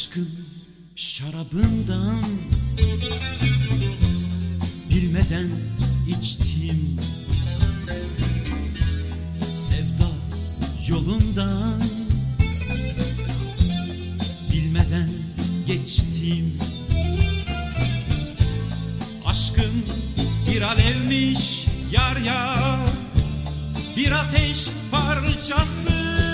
aşkın şarabından Bilmeden içtim. Sevda yolundan Bilmeden geçtim. Aşkın bir alevmiş yar yar Bir ateş parçası.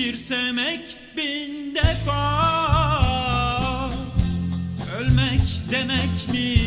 Bir sevmek bin defa. Ölmek demekmiş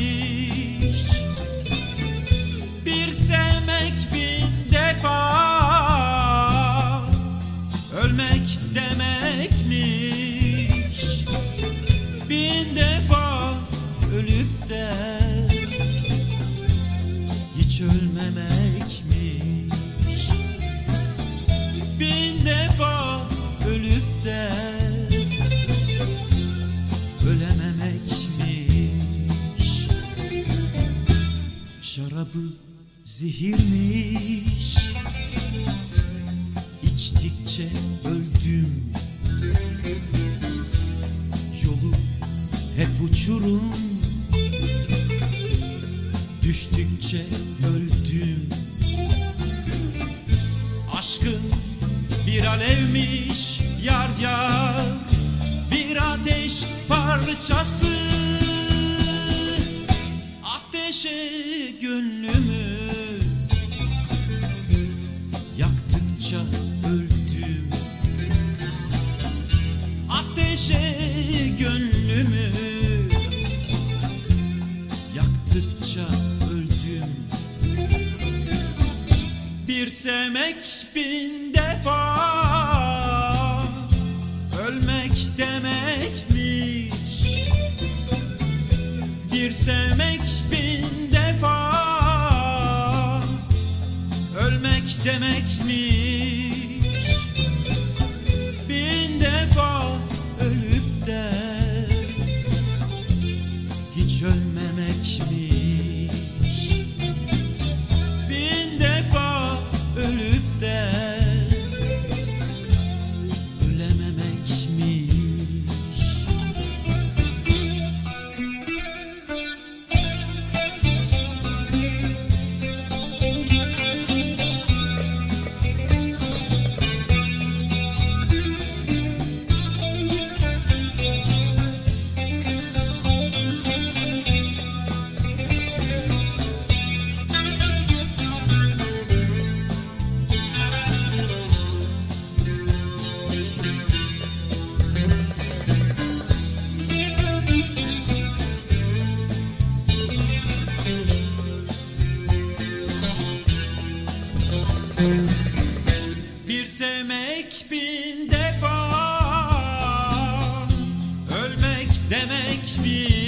Şarabı zehirmiş. İçtikçe öldüm. Yolu hep uçurum. Düştükçe öldüm. Aşkın bir alevmiş yar yar. Bir ateş parçası Ateşe gönlümü. Yaktıkça öldüm. Bir sevmek bin defa. Ölmek demekmiş. Bir sevmek bin defa. Ölmek demekmiş sevmek bin defa Ölmek demekmiş